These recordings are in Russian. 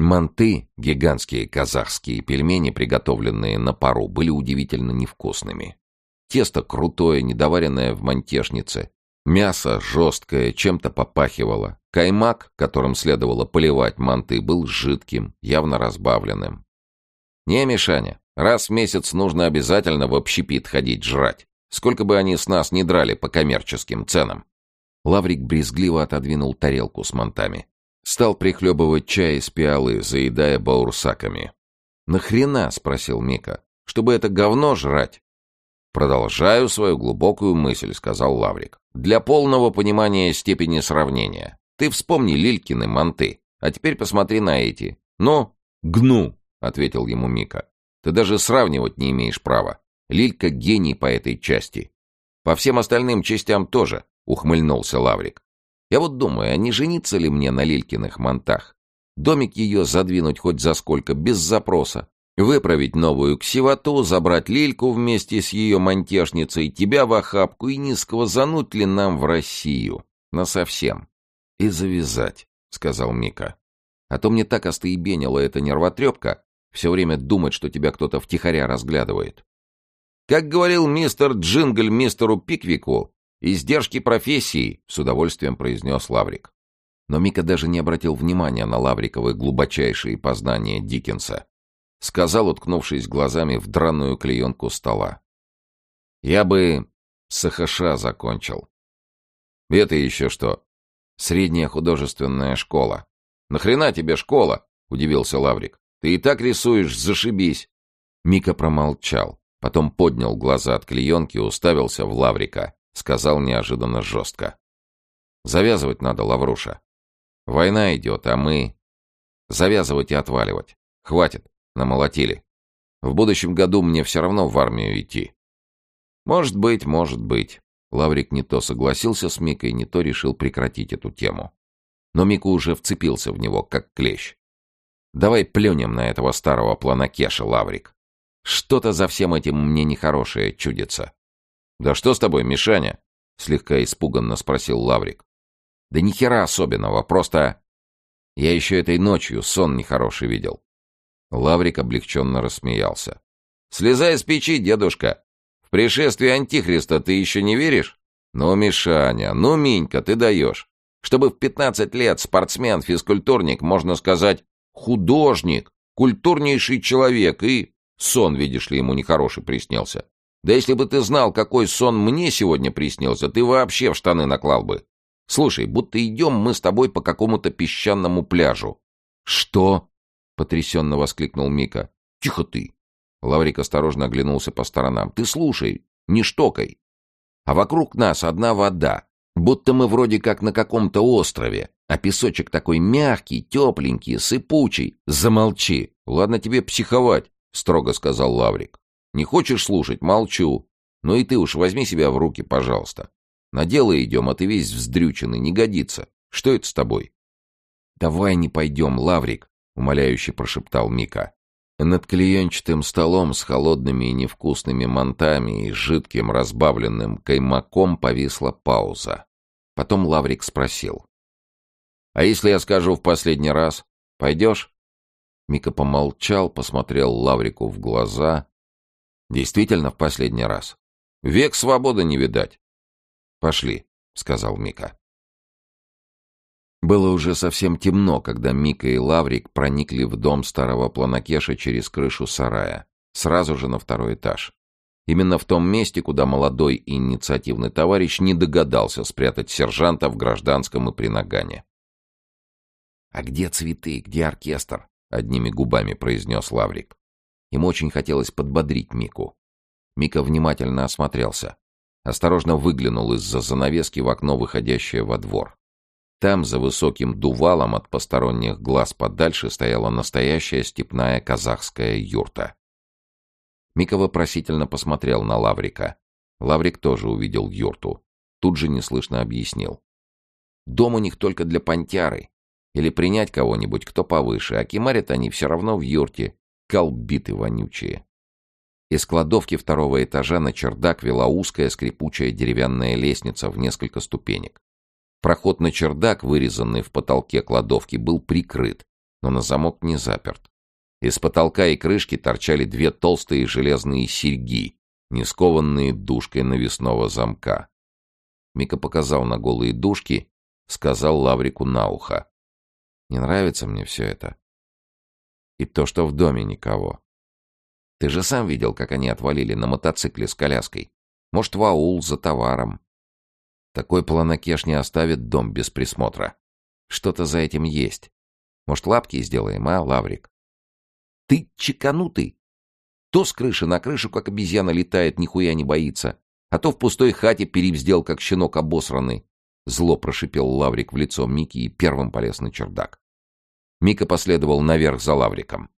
Манты, гигантские казахские пельмени, приготовленные на пару, были удивительно невкусными. Тесто крутое, недоваренное в мантешнице. Мясо жесткое, чем-то попахивало. Каймак, которым следовало поливать манты, был жидким, явно разбавленным. «Не, Мишаня, раз в месяц нужно обязательно в общепит ходить жрать. Сколько бы они с нас не драли по коммерческим ценам». Лаврик брезгливо отодвинул тарелку с мантами. Стал прихлебывать чай из пиалы, заедая баурсаками. «Нахрена?» — спросил Мика. «Чтобы это говно жрать?» «Продолжаю свою глубокую мысль», — сказал Лаврик. «Для полного понимания степени сравнения. Ты вспомни Лилькины манты, а теперь посмотри на эти. Ну, гну!» — ответил ему Мика. «Ты даже сравнивать не имеешь права. Лилька — гений по этой части. По всем остальным частям тоже», — ухмыльнулся Лаврик. «Я вот думаю, а не жениться ли мне на Лилькиных мантах? Домик ее задвинуть хоть за сколько, без запроса. Выправить новую ксивоту, забрать Лильку вместе с ее мантешницей, тебя в охапку и не сквозануть ли нам в Россию? Насовсем. И завязать, — сказал Мика. А то мне так остаебенила эта нервотрепка, все время думать, что тебя кто-то втихаря разглядывает. Как говорил мистер Джингль мистеру Пиквику, издержки профессии, с удовольствием произнес Лаврик. Но Мика даже не обратил внимания на Лавриковы глубочайшие познания Диккенса сказал, уткнувшись глазами в драную клеенку стола. «Я бы СХШ закончил». «Это еще что?» «Средняя художественная школа». «Нахрена тебе школа?» — удивился Лаврик. «Ты и так рисуешь, зашибись». Мика промолчал, потом поднял глаза от клеенки, уставился в Лаврика, сказал неожиданно жестко. «Завязывать надо, Лавруша. Война идет, а мы...» «Завязывать и отваливать. Хватит. Намолотили. В будущем году мне все равно в армию идти. Может быть, может быть. Лаврик не то согласился с Микой, не то решил прекратить эту тему. Но Мика уже вцепился в него, как клещ. Давай плюнем на этого старого планокеша, Лаврик. Что-то за всем этим мне нехорошее чудится. Да что с тобой, Мишаня? Слегка испуганно спросил Лаврик. Да ни хера особенного, просто... Я еще этой ночью сон нехороший видел. Лаврик облегченно рассмеялся. «Слезай с печи, дедушка! В пришествие Антихриста ты еще не веришь? Ну, Мишаня, ну, Минька, ты даешь! Чтобы в пятнадцать лет спортсмен, физкультурник, можно сказать, художник, культурнейший человек и... Сон, видишь ли, ему нехороший приснился. Да если бы ты знал, какой сон мне сегодня приснился, ты вообще в штаны наклал бы. Слушай, будто идем мы с тобой по какому-то песчаному пляжу. Что? потрясенно воскликнул Мика. «Тихо ты!» Лаврик осторожно оглянулся по сторонам. «Ты слушай, не штокай. А вокруг нас одна вода, будто мы вроде как на каком-то острове, а песочек такой мягкий, тепленький, сыпучий. Замолчи! Ладно тебе психовать!» — строго сказал Лаврик. «Не хочешь слушать? Молчу. Ну и ты уж возьми себя в руки, пожалуйста. На дело идем, а ты весь вздрюченный, не годится. Что это с тобой?» «Давай не пойдем, Лаврик», — умоляюще прошептал Мика. Над клеенчатым столом с холодными и невкусными мантами и жидким разбавленным каймаком повисла пауза. Потом Лаврик спросил. «А если я скажу в последний раз? Пойдешь?» Мика помолчал, посмотрел Лаврику в глаза. «Действительно в последний раз? Век свободы не видать!» «Пошли», — сказал Мика. Было уже совсем темно, когда Мика и Лаврик проникли в дом старого планокеша через крышу сарая, сразу же на второй этаж. Именно в том месте, куда молодой инициативный товарищ не догадался спрятать сержанта в гражданском и при нагане. «А где цветы, где оркестр?» — одними губами произнес Лаврик. Ему очень хотелось подбодрить Мику. Мика внимательно осмотрелся. Осторожно выглянул из-за занавески в окно, выходящее во двор. Там, за высоким дувалом от посторонних глаз подальше, стояла настоящая степная казахская юрта. Мика вопросительно посмотрел на Лаврика. Лаврик тоже увидел юрту. Тут же неслышно объяснил. «Дом у них только для понтяры. Или принять кого-нибудь, кто повыше, а кемарят они все равно в юрте. Колбиты вонючие». Из кладовки второго этажа на чердак вела узкая скрипучая деревянная лестница в несколько ступенек. Проход на чердак, вырезанный в потолке кладовки, был прикрыт, но на замок не заперт. Из потолка и крышки торчали две толстые железные серьги, не скованные дужкой навесного замка. Мика показал на голые дужки, сказал Лаврику на ухо. «Не нравится мне все это. И то, что в доме никого. Ты же сам видел, как они отвалили на мотоцикле с коляской. Может, в аул за товаром. Такой планокеш не оставит дом без присмотра. Что-то за этим есть. Может, лапки сделаем, а, Лаврик? Ты чеканутый. То с крыши на крышу, как обезьяна летает, нихуя не боится. А то в пустой хате перевздел, как щенок обосранный. Зло прошипел Лаврик в лицо Мики и первым полез на чердак. Мика последовал наверх за Лавриком.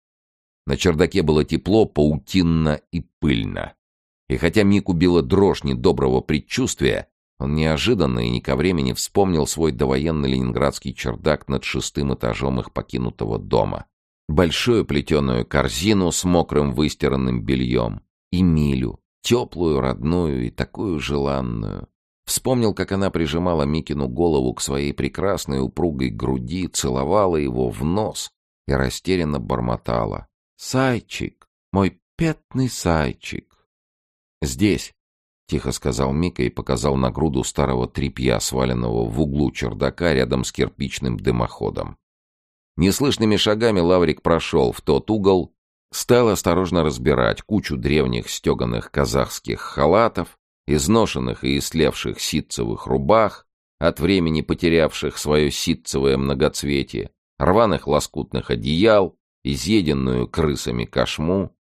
На чердаке было тепло, паутинно и пыльно. И хотя Мику била дрожь недоброго предчувствия, он неожиданно и не ко времени вспомнил свой довоенный ленинградский чердак над шестым этажом их покинутого дома. Большую плетеную корзину с мокрым выстиранным бельем. И Милю, теплую, родную и такую желанную. Вспомнил, как она прижимала Микину голову к своей прекрасной упругой груди, целовала его в нос и растерянно бормотала. «Сайчик, мой пятный сайчик!» «Здесь!» — тихо сказал Мика и показал на груду старого тряпья, сваленного в углу чердака рядом с кирпичным дымоходом. Неслышными шагами Лаврик прошел в тот угол, стал осторожно разбирать кучу древних стеганых казахских халатов, изношенных и истлевших ситцевых рубах, от времени потерявших свое ситцевое многоцветие, рваных лоскутных одеял, изъеденную крысами кошму.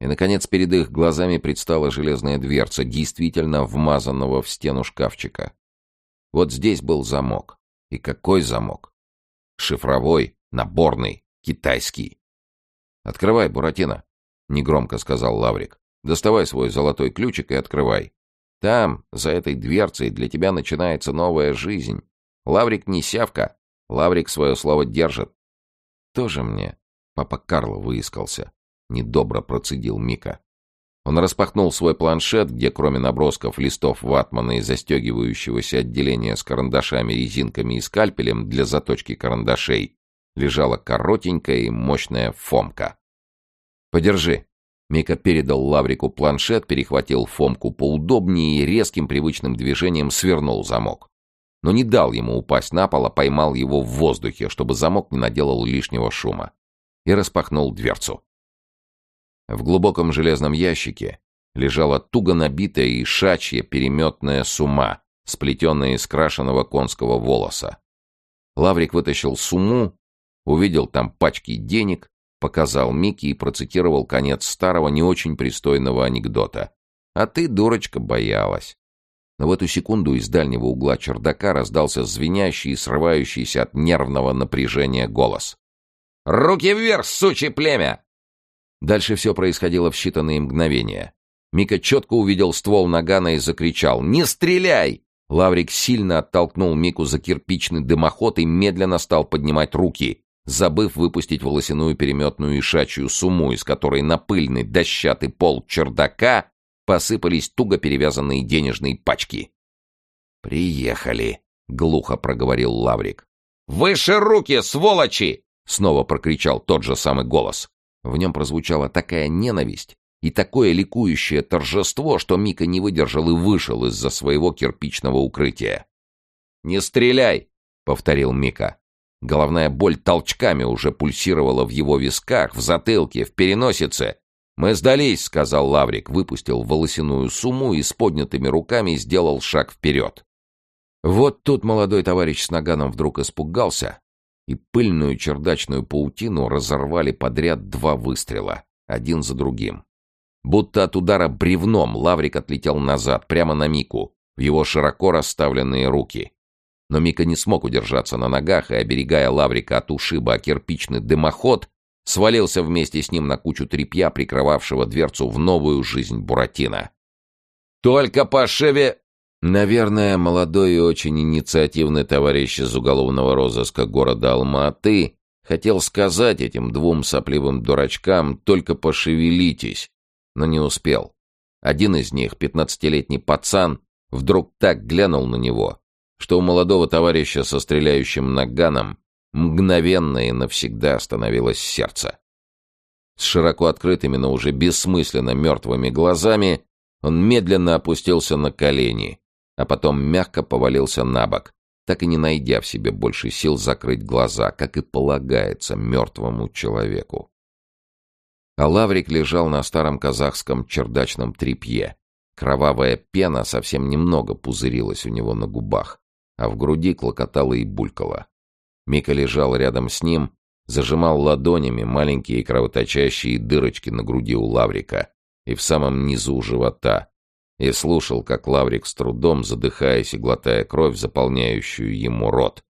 И, наконец, перед их глазами предстала железная дверца, действительно вмазанного в стену шкафчика. Вот здесь был замок. И какой замок? Шифровой, наборный, китайский. «Открывай, Буратино», — негромко сказал Лаврик. «Доставай свой золотой ключик и открывай. Там, за этой дверцей, для тебя начинается новая жизнь. Лаврик не сявка. Лаврик свое слово держит. Тоже мне. Папа Карло выискался. Недобро процедил Мика. Он распахнул свой планшет, где кроме набросков листов ватмана и застегивающегося отделения с карандашами, резинками и скальпелем для заточки карандашей, лежала коротенькая и мощная фомка. «Подержи», Мика передал Лаврику планшет, перехватил Фомку поудобнее и резким привычным движением свернул замок. Но не дал ему упасть на пол, а поймал его в воздухе, чтобы замок не наделал лишнего шума. И распахнул дверцу. В глубоком железном ящике лежала туго набитая и шачья переметная сума, сплетенная из крашеного конского волоса. Лаврик вытащил сумму, увидел там пачки денег, Показал Микки и процитировал конец старого, не очень пристойного анекдота. «А ты, дурочка, боялась». Но в эту секунду из дальнего угла чердака раздался звенящий и срывающийся от нервного напряжения голос. «Руки вверх, сучье племя!» Дальше все происходило в считанные мгновения. Мика четко увидел ствол нагана и закричал «Не стреляй!» Лаврик сильно оттолкнул Мику за кирпичный дымоход и медленно стал поднимать руки, забыв выпустить волосяную переметную ишачью сумму, из которой на пыльный дощатый пол чердака посыпались туго перевязанные денежные пачки. «Приехали», — глухо проговорил Лаврик. «Выше руки, сволочи!» — снова прокричал тот же самый голос. В нем прозвучала такая ненависть и такое ликующее торжество, что Мика не выдержал и вышел из-за своего кирпичного укрытия. «Не стреляй!» — повторил Мика. Головная боль толчками уже пульсировала в его висках, в затылке, в переносице. «Мы сдались», — сказал Лаврик, выпустил волосяную сумму и с поднятыми руками сделал шаг вперед. Вот тут молодой товарищ с наганом вдруг испугался, и пыльную чердачную паутину разорвали подряд два выстрела, один за другим. Будто от удара бревном Лаврик отлетел назад, прямо на Мику, в его широко расставленные руки. Но Мика не смог удержаться на ногах и, оберегая Лаврика от ушиба о кирпичный дымоход, свалился вместе с ним на кучу тряпья, прикрывавшего дверцу в новую жизнь Буратино. «Только по шеве...» Наверное, молодой и очень инициативный товарищ из уголовного розыска города Алма-Аты хотел сказать этим двум сопливым дурачкам «только пошевелитесь», но не успел. Один из них, пятнадцатилетний пацан, вдруг так глянул на него, что у молодого товарища со стреляющим наганом Мгновенно и навсегда остановилось сердце. С широко открытыми, но уже бессмысленно мертвыми глазами он медленно опустился на колени, а потом мягко повалился на бок, так и не найдя в себе больше сил закрыть глаза, как и полагается мертвому человеку. А Лаврик лежал на старом казахском чердачном тряпье. Кровавая пена совсем немного пузырилась у него на губах, а в груди клокотала и булькала. Мика лежал рядом с ним, зажимал ладонями маленькие кровоточащие дырочки на груди у Лаврика и в самом низу живота, и слушал, как Лаврик с трудом, задыхаясь и глотая кровь, заполняющую ему рот,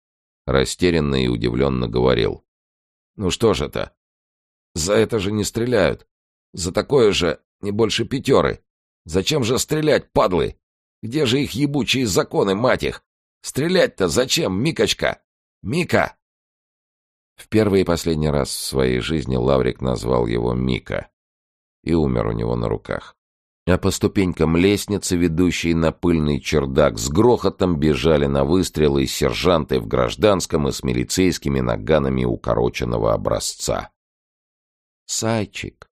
растерянно и удивленно говорил. «Ну что же это? За это же не стреляют. За такое же не больше пятеры. Зачем же стрелять, падлы? Где же их ебучие законы, мать их? Стрелять-то зачем, Микочка? Мика!» В первый и последний раз в своей жизни Лаврик назвал его Мика и умер у него на руках. А по ступенькам лестницы, ведущей на пыльный чердак, с грохотом бежали на выстрелы сержанты в гражданском и с милицейскими наганами укороченного образца. «Сайчик,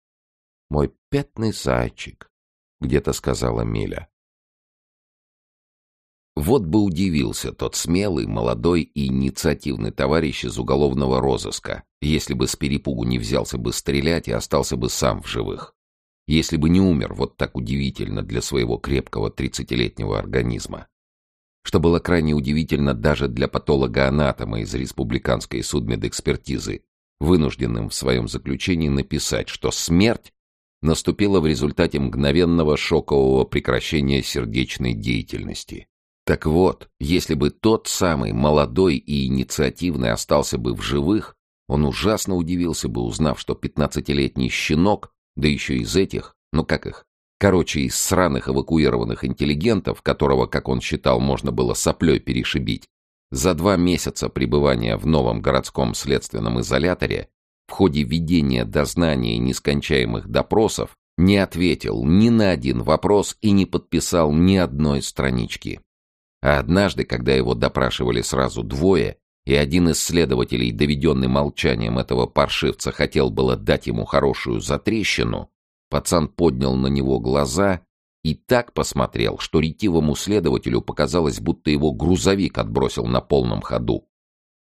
мой пятный сайчик», — где-то сказала Миля. Вот бы удивился тот смелый, молодой и инициативный товарищ из уголовного розыска, если бы с перепугу не взялся бы стрелять и остался бы сам в живых если бы не умер вот так удивительно для своего крепкого тридцатилетнего организма. Что было крайне удивительно даже для патолога-анатома из республиканской судмедэкспертизы, вынужденным в своем заключении написать, что смерть наступила в результате мгновенного шокового прекращения сердечной деятельности. Так вот, если бы тот самый молодой и инициативный остался бы в живых, он ужасно удивился бы, узнав, что пятнадцатилетний щенок да еще из этих, ну как их? Короче, из сраных эвакуированных интеллигентов, которого, как он считал, можно было соплей перешибить, за два месяца пребывания в новом городском следственном изоляторе в ходе ведения дознания нескончаемых допросов не ответил ни на один вопрос и не подписал ни одной странички. А однажды, когда его допрашивали сразу двое, и один из следователей, доведенный молчанием этого паршивца, хотел было дать ему хорошую затрещину, пацан поднял на него глаза и так посмотрел, что ретивому следователю показалось, будто его грузовик отбросил на полном ходу.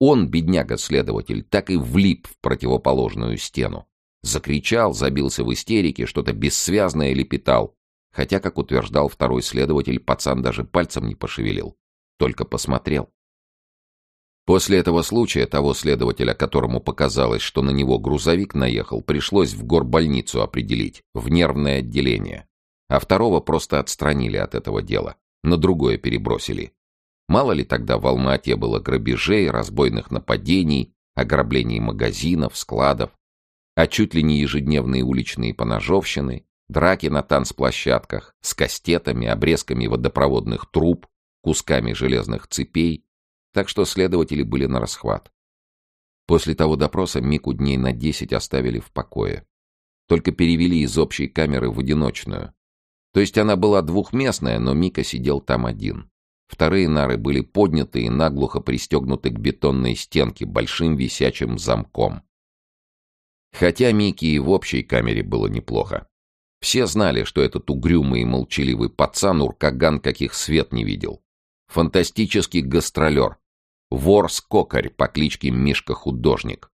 Он, бедняга-следователь, так и влип в противоположную стену. Закричал, забился в истерике, что-то бессвязное лепетал. Хотя, как утверждал второй следователь, пацан даже пальцем не пошевелил. Только посмотрел. После этого случая того следователя, которому показалось, что на него грузовик наехал, пришлось в горбольницу определить, в нервное отделение. А второго просто отстранили от этого дела, на другое перебросили. Мало ли тогда в Алмате было грабежей, разбойных нападений, ограблений магазинов, складов, а чуть ли не ежедневные уличные поножовщины, драки на танцплощадках с кастетами, обрезками водопроводных труб, кусками железных цепей, так что следователи были на расхват. После того допроса Мику дней на десять оставили в покое. Только перевели из общей камеры в одиночную. То есть она была двухместная, но Мика сидел там один. Вторые нары были подняты и наглухо пристегнуты к бетонной стенке большим висячим замком. Хотя Микки и в общей камере было неплохо. Все знали, что этот угрюмый и молчаливый пацан Уркаган каких свет не видел. Фантастический гастролер. Вор-скокарь по кличке Мишка-художник.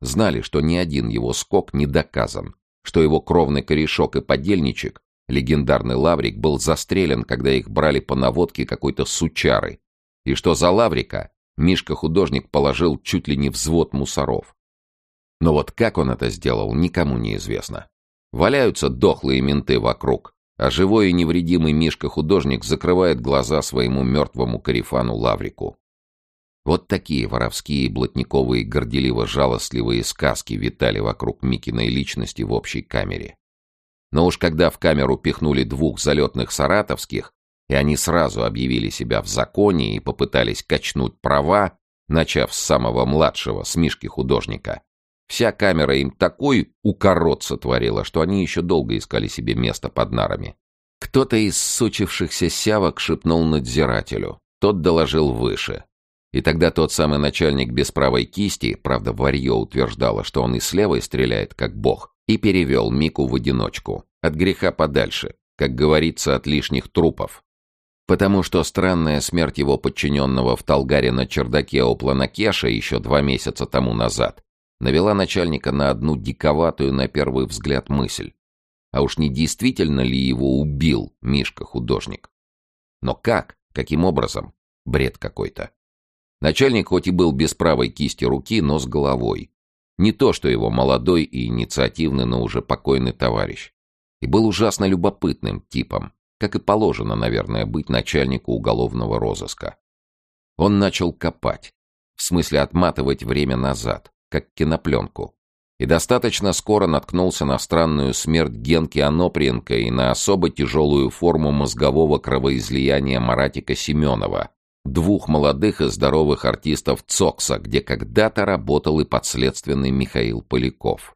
Знали, что ни один его скок не доказан, что его кровный корешок и подельничек, легендарный Лаврик, был застрелен, когда их брали по наводке какой-то сучары, и что за Лаврика Мишка-художник положил чуть ли не взвод мусоров. Но вот как он это сделал, никому не известно. Валяются дохлые менты вокруг, а живой и невредимый Мишка-художник закрывает глаза своему мертвому карифану Лаврику. Вот такие воровские, блатниковые, горделиво-жалостливые сказки витали вокруг Микиной личности в общей камере. Но уж когда в камеру пихнули двух залетных саратовских, и они сразу объявили себя в законе и попытались качнуть права, начав с самого младшего, с Мишки-художника, Вся камера им такой укорот сотворила, что они еще долго искали себе место под нарами. Кто-то из сучившихся сявок шепнул надзирателю. Тот доложил выше. И тогда тот самый начальник без правой кисти, правда, варье утверждала, что он и с левой стреляет, как бог, и перевел Мику в одиночку. От греха подальше, как говорится, от лишних трупов. Потому что странная смерть его подчиненного в Талгаре на чердаке у Планакеша еще два месяца тому назад навела начальника на одну диковатую на первый взгляд мысль. А уж не действительно ли его убил Мишка-художник? Но как? Каким образом? Бред какой-то. Начальник хоть и был без правой кисти руки, но с головой. Не то, что его молодой и инициативный, но уже покойный товарищ. И был ужасно любопытным типом, как и положено, наверное, быть начальнику уголовного розыска. Он начал копать, в смысле отматывать время назад, как кинопленку. И достаточно скоро наткнулся на странную смерть Генки Аноприенко и на особо тяжелую форму мозгового кровоизлияния Маратика Семенова, двух молодых и здоровых артистов ЦОКСа, где когда-то работал и подследственный Михаил Поляков.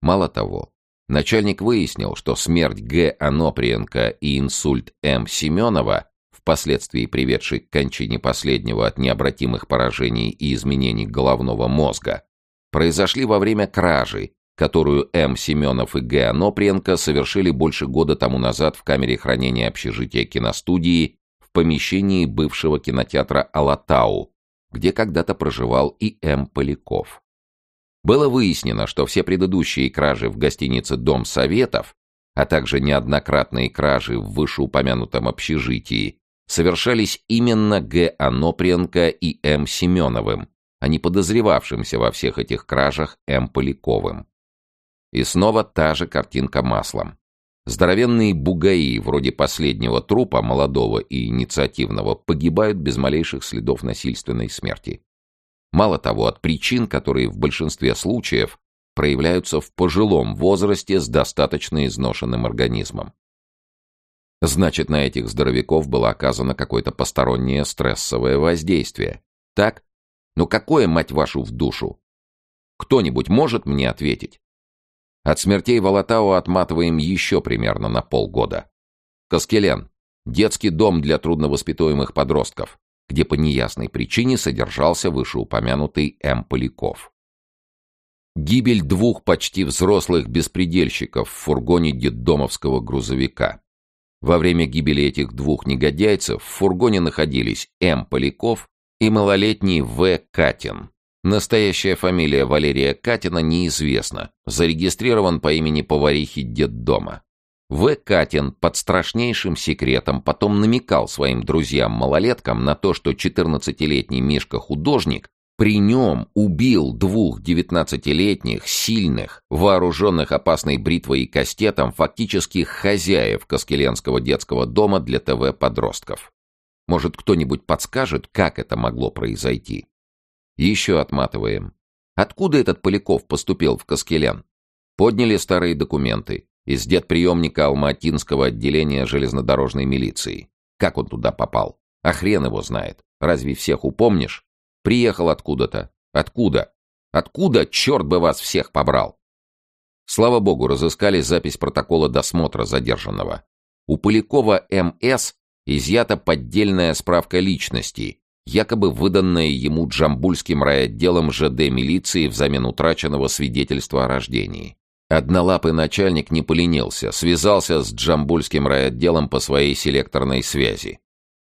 Мало того, начальник выяснил, что смерть Г. Аноприенко и инсульт М. Семенова, впоследствии приведший к кончине последнего от необратимых поражений и изменений головного мозга, произошли во время кражи, которую М. Семенов и Г. Аноприенко совершили больше года тому назад в камере хранения общежития киностудии в помещении бывшего кинотеатра «Алатау», где когда-то проживал и М. Поляков. Было выяснено, что все предыдущие кражи в гостинице «Дом Советов», а также неоднократные кражи в вышеупомянутом общежитии, совершались именно Г. Аноприенко и М. Семеновым, а не подозревавшимся во всех этих кражах М. Поляковым. И снова та же картинка маслом. Здоровенные бугаи, вроде последнего трупа, молодого и инициативного, погибают без малейших следов насильственной смерти. Мало того, от причин, которые в большинстве случаев проявляются в пожилом возрасте с достаточно изношенным организмом. Значит, на этих здоровяков было оказано какое-то постороннее стрессовое воздействие. Так? Ну какое, мать вашу, в душу? Кто-нибудь может мне ответить? От смертей Волотау отматываем еще примерно на полгода. Каскелен. Детский дом для трудновоспитуемых подростков, где по неясной причине содержался вышеупомянутый М. Поляков. Гибель двух почти взрослых беспредельщиков в фургоне детдомовского грузовика. Во время гибели этих двух негодяйцев в фургоне находились М. Поляков и малолетний В. Катин. Настоящая фамилия Валерия Катина неизвестна, зарегистрирован по имени поварихи детдома. В. Катин под страшнейшим секретом потом намекал своим друзьям-малолеткам на то, что 14-летний Мишка-художник при нем убил двух 19-летних, сильных, вооруженных опасной бритвой и кастетом фактически хозяев Каскеленского детского дома для ТВ-подростков. Может, кто-нибудь подскажет, как это могло произойти? Еще отматываем. Откуда этот Поляков поступил в Каскелян? Подняли старые документы из детприемника Алматинского отделения железнодорожной милиции. Как он туда попал? А хрен его знает. Разве всех упомнишь? Приехал откуда-то. Откуда? Откуда, черт бы вас всех побрал? Слава богу, разыскали запись протокола досмотра задержанного. У Полякова МС изъята поддельная справка личности, якобы выданная ему Джамбульским райотделом ЖД милиции взамен утраченного свидетельства о рождении. Однолапый начальник не поленился, связался с Джамбульским райотделом по своей селекторной связи.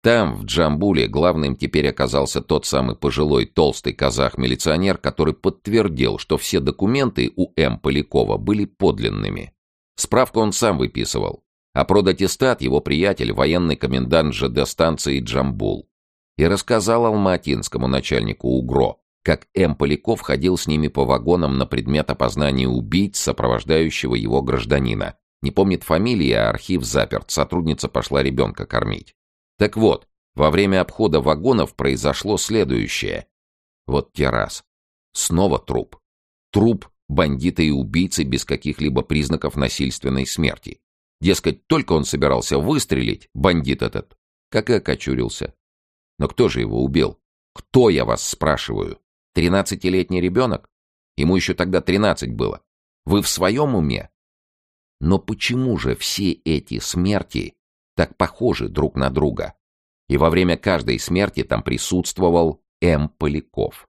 Там, в Джамбуле, главным теперь оказался тот самый пожилой толстый казах-милиционер, который подтвердил, что все документы у М. Полякова были подлинными. Справку он сам выписывал, а продатистат его приятель, военный комендант ЖД станции Джамбул. И рассказал алматинскому начальнику УГРО, как М. Поляков ходил с ними по вагонам на предмет опознания убийц, сопровождающего его гражданина. Не помнит фамилии, а архив заперт, сотрудница пошла ребенка кормить. Так вот, во время обхода вагонов произошло следующее. Вот те раз. Снова труп. Труп бандита и убийцы без каких-либо признаков насильственной смерти. Дескать, только он собирался выстрелить, бандит этот, как и окочурился. Но кто же его убил? Кто, я вас спрашиваю? Тринадцатилетний ребенок? Ему еще тогда тринадцать было. Вы в своем уме? Но почему же все эти смерти так похожи друг на друга? И во время каждой смерти там присутствовал М. Поляков.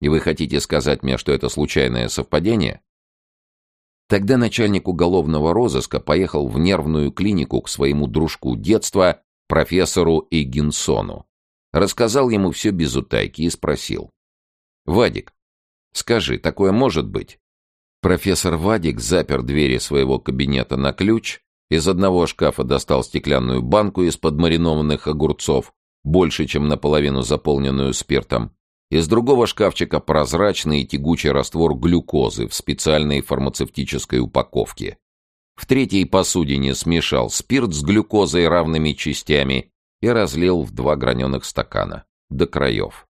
И вы хотите сказать мне, что это случайное совпадение? Тогда начальник уголовного розыска поехал в нервную клинику к своему дружку детства, профессору Эгинсону. Рассказал ему все без утайки и спросил. «Вадик, скажи, такое может быть?» Профессор Вадик запер двери своего кабинета на ключ, из одного шкафа достал стеклянную банку из-под маринованных огурцов, больше, чем наполовину заполненную спиртом, из другого шкафчика прозрачный и тягучий раствор глюкозы в специальной фармацевтической упаковке. В третьей посудине смешал спирт с глюкозой равными частями и разлил в два граненых стакана, до краев.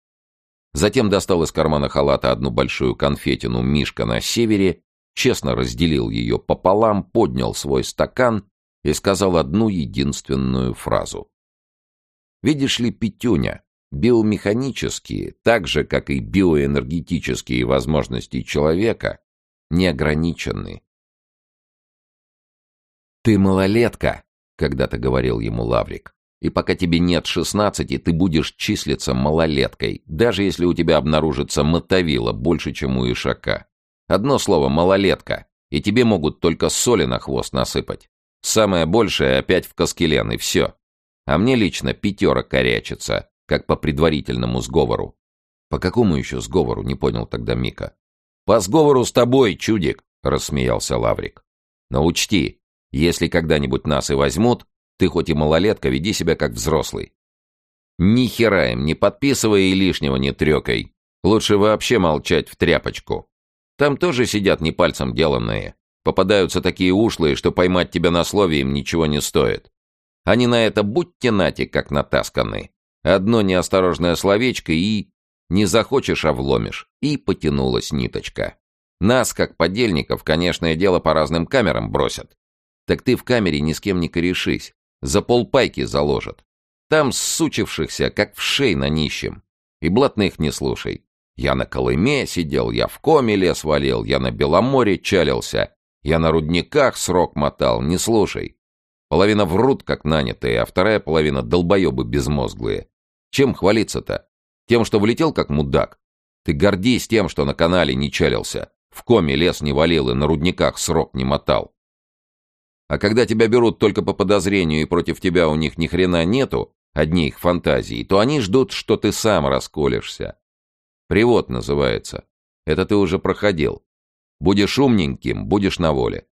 Затем достал из кармана халата одну большую конфетину «Мишка на севере», честно разделил ее пополам, поднял свой стакан и сказал одну единственную фразу. «Видишь ли, Петюня, биомеханические, так же, как и биоэнергетические возможности человека, не ограничены. «Ты малолетка», — когда-то говорил ему Лаврик. «И пока тебе нет шестнадцати, ты будешь числиться малолеткой, даже если у тебя обнаружится мотовила больше, чем у ишака. Одно слово «малолетка», и тебе могут только соли на хвост насыпать. Самое большее опять в Каскелен, и все. А мне лично пятерок корячится, как по предварительному сговору. По какому еще сговору, не понял тогда Мика. По сговору с тобой, чудик, рассмеялся Лаврик. Но учти, если когда-нибудь нас и возьмут, ты хоть и малолетка, веди себя как взрослый. Ни хера им не подписывай и лишнего не трекай. Лучше вообще молчать в тряпочку. Там тоже сидят не пальцем деланные. Попадаются такие ушлые, что поймать тебя на слове им ничего не стоит. Они на это будьте нати, как натасканы. Одно неосторожное словечко и... Не захочешь, а вломишь. И потянулась ниточка. Нас, как подельников, конечное дело, по разным камерам бросят. Так ты в камере ни с кем не корешись. За полпайки заложат. Там сучившихся, как в шей на нищем. И блатных не слушай. Я на Колыме сидел, я в коме лес валил, я на Беломоре чалился, я на рудниках срок мотал, не слушай. Половина врут, как нанятые, а вторая половина — долбоебы безмозглые. Чем хвалиться-то? Тем, что влетел как мудак? Ты гордись тем, что на канале не чалился, в коме лес не валил и на рудниках срок не мотал. А когда тебя берут только по подозрению и против тебя у них ни хрена нету, одни их фантазии, то они ждут, что ты сам расколешься. Привод называется. Это ты уже проходил. Будешь умненьким, будешь на воле.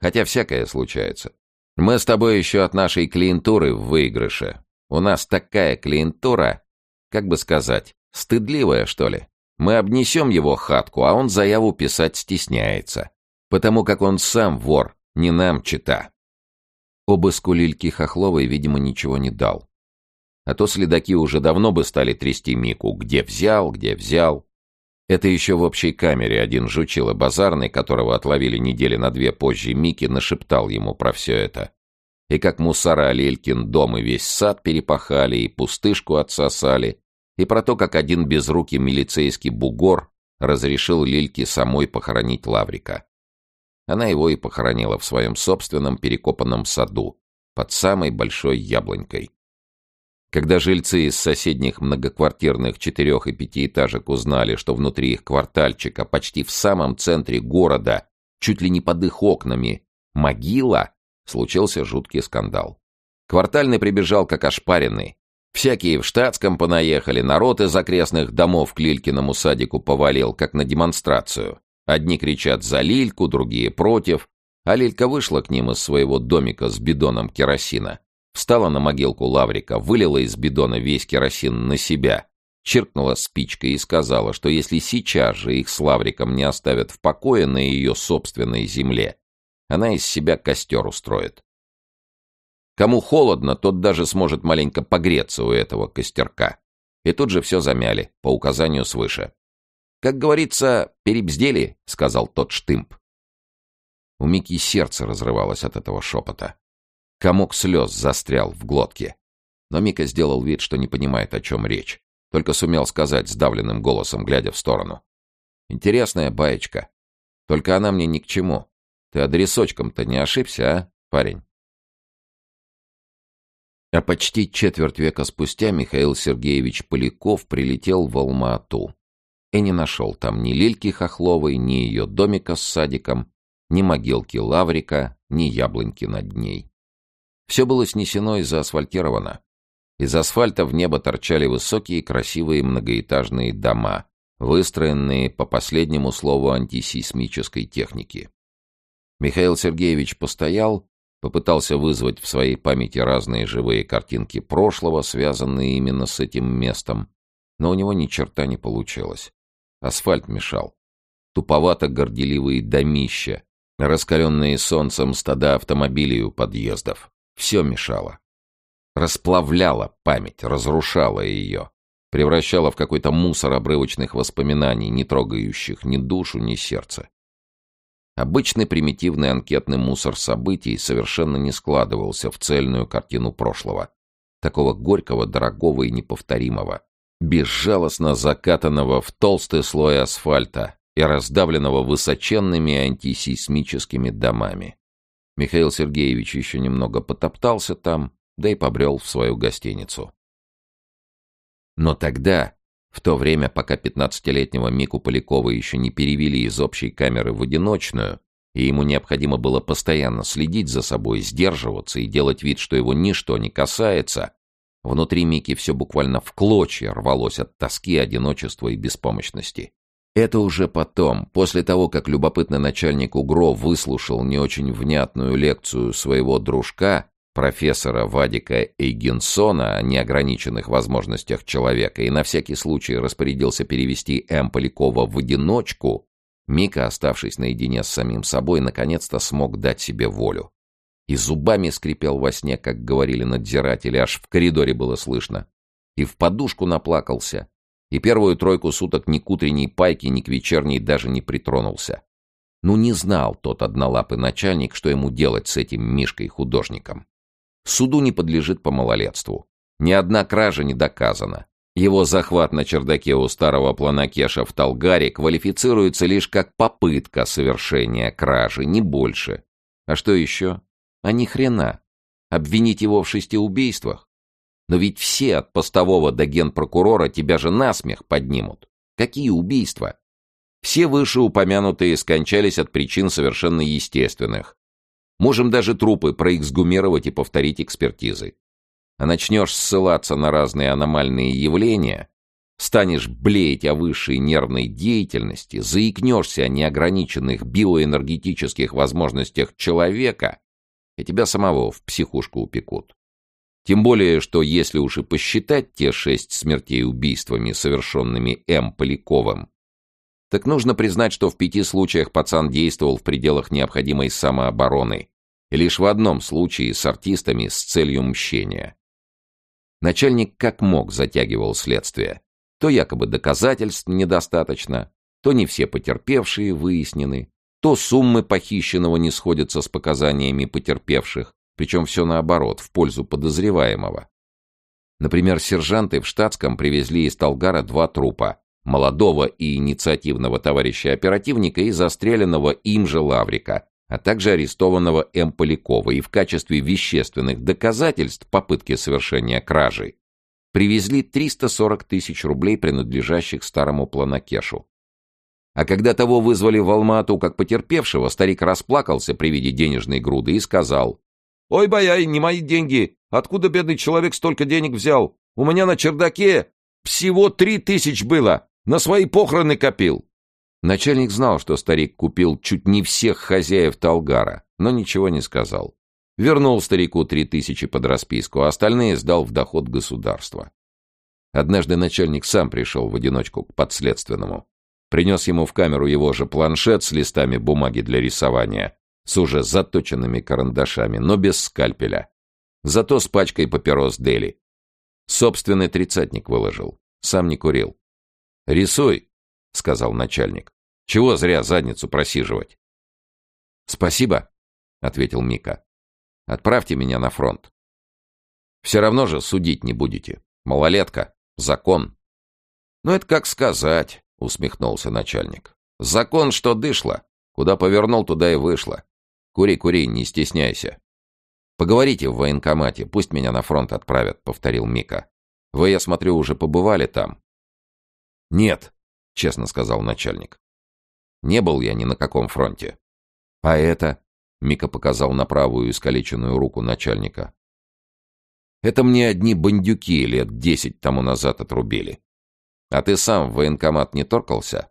Хотя всякое случается. Мы с тобой еще от нашей клиентуры в выигрыше. У нас такая клиентура, как бы сказать, стыдливая, что ли. Мы обнесем его хатку, а он заяву писать стесняется. Потому как он сам вор, не нам чита. Обыск Лильки Хохловой, видимо, ничего не дал. А то следаки уже давно бы стали трясти Мику. Где взял, где взял. Это еще в общей камере один жучило базарный, которого отловили недели на две позже Мики, нашептал ему про все это и как мусора Лелькин дом и весь сад перепахали, и пустышку отсосали, и про то, как один безрукий милицейский бугор разрешил Лильке самой похоронить Лаврика. Она его и похоронила в своем собственном перекопанном саду, под самой большой яблонькой. Когда жильцы из соседних многоквартирных четырех- и пятиэтажек узнали, что внутри их квартальчика, почти в самом центре города, чуть ли не под их окнами, могила, случился жуткий скандал. Квартальный прибежал как ошпаренный. Всякие в штатском понаехали, народ из окрестных домов к Лилькиному садику повалил, как на демонстрацию. Одни кричат за Лильку, другие против. А Лилька вышла к ним из своего домика с бидоном керосина. Встала на могилку Лаврика, вылила из бидона весь керосин на себя, чиркнула спичкой и сказала, что если сейчас же их с Лавриком не оставят в покое на ее собственной земле, она из себя костер устроит. Кому холодно, тот даже сможет маленько погреться у этого костерка. И тут же все замяли, по указанию свыше. «Как говорится, перебздели», — сказал тот штымп. У Мики сердце разрывалось от этого шепота. Комок слез застрял в глотке. Но Мика сделал вид, что не понимает, о чем речь. Только сумел сказать сдавленным голосом, глядя в сторону. «Интересная баечка. Только она мне ни к чему. Ты адресочком-то не ошибся, а, парень? А почти четверть века спустя Михаил Сергеевич Поляков прилетел в Алма-Ату и не нашел там ни Лильки Хохловой, ни ее домика с садиком, ни могилки Лаврика, ни яблоньки над ней. Все было снесено и заасфальтировано. Из асфальта в небо торчали высокие красивые многоэтажные дома, выстроенные по последнему слову антисейсмической техники. Михаил Сергеевич постоял, попытался вызвать в своей памяти разные живые картинки прошлого, связанные именно с этим местом, но у него ни черта не получилось. Асфальт мешал. Туповато-горделивые домища, раскаленные солнцем стада автомобилей у подъездов. Все мешало. Расплавляло память, разрушало ее. Превращало в какой-то мусор обрывочных воспоминаний, не трогающих ни душу, ни сердце. Обычный примитивный анкетный мусор событий совершенно не складывался в цельную картину прошлого. Такого горького, дорогого и неповторимого. Безжалостно закатанного в толстый слой асфальта и раздавленного высоченными антисейсмическими домами. Михаил Сергеевич еще немного потоптался там, да и побрел в свою гостиницу. Но тогда, в то время, пока пятнадцатилетнего Мику Полякова еще не перевели из общей камеры в одиночную, и ему необходимо было постоянно следить за собой, сдерживаться и делать вид, что его ничто не касается, внутри Мики все буквально в клочья рвалось от тоски, одиночества и беспомощности. Это уже потом, после того, как любопытный начальник УГРО выслушал не очень внятную лекцию своего дружка, профессора Вадика Эйгенсона о неограниченных возможностях человека и на всякий случай распорядился перевести М. Полякова в одиночку, Мика, оставшись наедине с самим собой, наконец-то смог дать себе волю. И зубами скрипел во сне, как говорили надзиратели, аж в коридоре было слышно. И в подушку наплакался, и первую тройку суток ни к утренней пайке, ни к вечерней даже не притронулся. Ну не знал тот однолапый начальник, что ему делать с этим Мишкой-художником. Суду не подлежит по малолетству. Ни одна кража не доказана. Его захват на чердаке у старого планокеша в Талгаре квалифицируется лишь как попытка совершения кражи, не больше. А что еще? А ни хрена. Обвинить его в шести убийствах? Но ведь все от постового до генпрокурора тебя же насмех поднимут. Какие убийства? Все вышеупомянутые скончались от причин совершенно естественных. Можем даже трупы проэксгумировать и повторить экспертизы. А начнешь ссылаться на разные аномальные явления, станешь блеять о высшей нервной деятельности, заикнешься о неограниченных биоэнергетических возможностях человека, и тебя самого в психушку упекут. Тем более, что если уж и посчитать те шесть смертей убийствами, совершенными М. Поляковым, так нужно признать, что в пяти случаях пацан действовал в пределах необходимой самообороны, и лишь в одном случае с артистами с целью мщения. Начальник как мог затягивал следствие. То якобы доказательств недостаточно, то не все потерпевшие выяснены, то суммы похищенного не сходятся с показаниями потерпевших, причем все наоборот, в пользу подозреваемого. Например, сержанты в штатском привезли из Талгара два трупа – молодого и инициативного товарища-оперативника и застреленного им же Лаврика, а также арестованного М. Полякова, и в качестве вещественных доказательств попытки совершения кражи привезли 340 тысяч рублей, принадлежащих старому планокешу. А когда того вызвали в Алмату как потерпевшего, старик расплакался при виде денежной груды и сказал «Ой, бояй, не мои деньги. Откуда бедный человек столько денег взял? У меня на чердаке всего три тысяч было. На свои похороны копил». Начальник знал, что старик купил чуть не всех хозяев Талгара, но ничего не сказал. Вернул старику три тысячи под расписку, а остальные сдал в доход государства. Однажды начальник сам пришел в одиночку к подследственному. Принес ему в камеру его же планшет с листами бумаги для рисования с уже заточенными карандашами, но без скальпеля. Зато с пачкой папирос Дели. Собственный тридцатник выложил. Сам не курил. «Рисуй», — сказал начальник. «Чего зря задницу просиживать?» «Спасибо», — ответил Мика. «Отправьте меня на фронт. Все равно же судить не будете. Малолетка. Закон». «Ну, это как сказать», — усмехнулся начальник. «Закон, что дышло. Куда повернул, туда и вышло. Кури, кури, не стесняйся. «Поговорите в военкомате, пусть меня на фронт отправят», — повторил Мика. «Вы, я смотрю, уже побывали там?» «Нет», — честно сказал начальник. «Не был я ни на каком фронте». «А это?» — Мика показал на правую искалеченную руку начальника. «Это мне одни бандюки лет десять тому назад отрубили. А ты сам в военкомат не торкался?»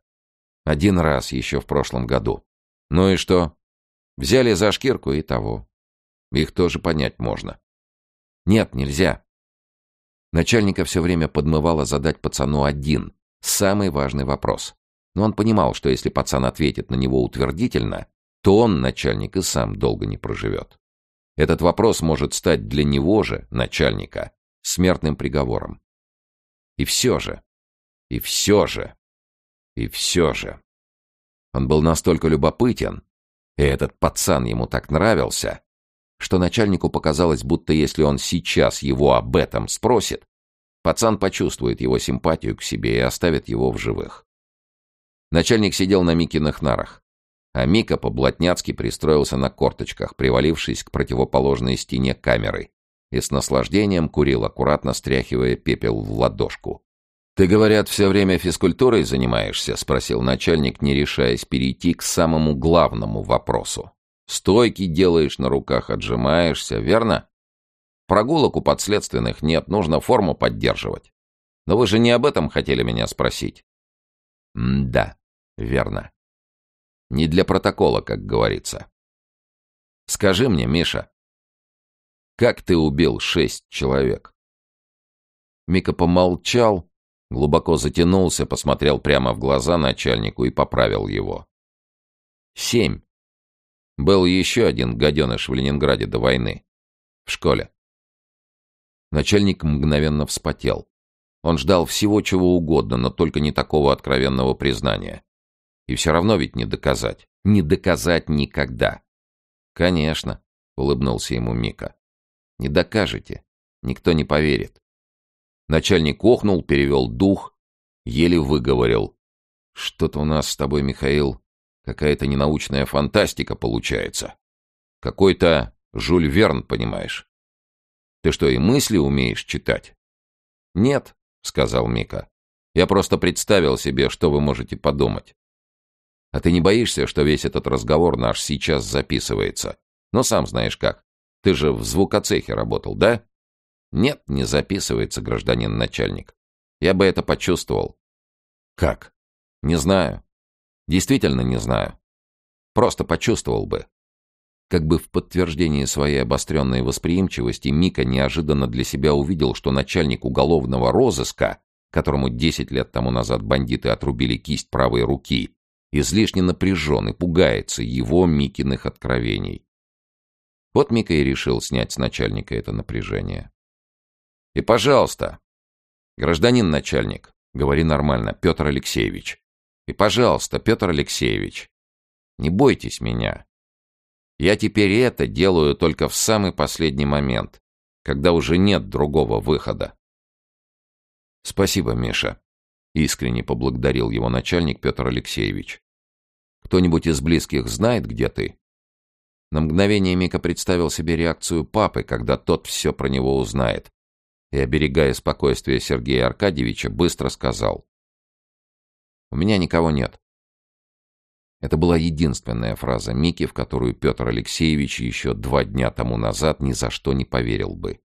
«Один раз еще в прошлом году. Ну и что? Взяли за шкирку и того. Их тоже понять можно». «Нет, нельзя». Начальника все время подмывало задать пацану один, самый важный вопрос. Но он понимал, что если пацан ответит на него утвердительно, то он, начальник, и сам долго не проживет. Этот вопрос может стать для него же, начальника, смертным приговором. И все же, и все же, и все же. Он был настолько любопытен, и этот пацан ему так нравился, что начальнику показалось, будто если он сейчас его об этом спросит, пацан почувствует его симпатию к себе и оставит его в живых. Начальник сидел на Микиных нарах, а Мика по-блатняцки пристроился на корточках, привалившись к противоположной стене камеры, и с наслаждением курил, аккуратно стряхивая пепел в ладошку. «Ты, говорят, все время физкультурой занимаешься?» — спросил начальник, не решаясь перейти к самому главному вопросу. Стойки делаешь на руках, отжимаешься, верно? Прогулок у подследственных нет, нужно форму поддерживать. Но вы же не об этом хотели меня спросить. М да, верно. Не для протокола, как говорится. Скажи мне, Миша, как ты убил шесть человек? Мика помолчал, глубоко затянулся, посмотрел прямо в глаза начальнику и поправил его. Семь. Был еще один гаденыш в Ленинграде до войны. В школе. Начальник мгновенно вспотел. Он ждал всего чего угодно, но только не такого откровенного признания. И все равно ведь не доказать. Не доказать никогда. «Конечно», — улыбнулся ему Мика. «Не докажете. Никто не поверит». Начальник охнул, перевел дух, еле выговорил. «Что-то у нас с тобой, Михаил, Какая-то ненаучная фантастика получается. Какой-то Жюль Верн, понимаешь. Ты что, и мысли умеешь читать? Нет, сказал Мика. Я просто представил себе, что вы можете подумать. А ты не боишься, что весь этот разговор наш сейчас записывается? Ну, сам знаешь как. Ты же в звукоцехе работал, да? Нет, не записывается, гражданин начальник. Я бы это почувствовал. Как? Не знаю. Действительно не знаю. Просто почувствовал бы. Как бы в подтверждение своей обостренной восприимчивости Мика неожиданно для себя увидел, что начальник уголовного розыска, которому 10 лет тому назад бандиты отрубили кисть правой руки, излишне напряжен и пугается его Микиных откровений. Вот Мика и решил снять с начальника это напряжение. «И, пожалуйста, гражданин начальник, говори нормально, Петр Алексеевич, и, пожалуйста, Петр Алексеевич, не бойтесь меня. Я теперь это делаю только в самый последний момент, когда уже нет другого выхода. Спасибо, Миша. Искренне поблагодарил его начальник Петр Алексеевич. Кто-нибудь из близких знает, где ты? На мгновение Мика представил себе реакцию папы, когда тот все про него узнает, и, оберегая спокойствие Сергея Аркадьевича, быстро сказал. У меня никого нет. Это была единственная фраза Мики, в которую Петр Алексеевич еще два дня тому назад ни за что не поверил бы.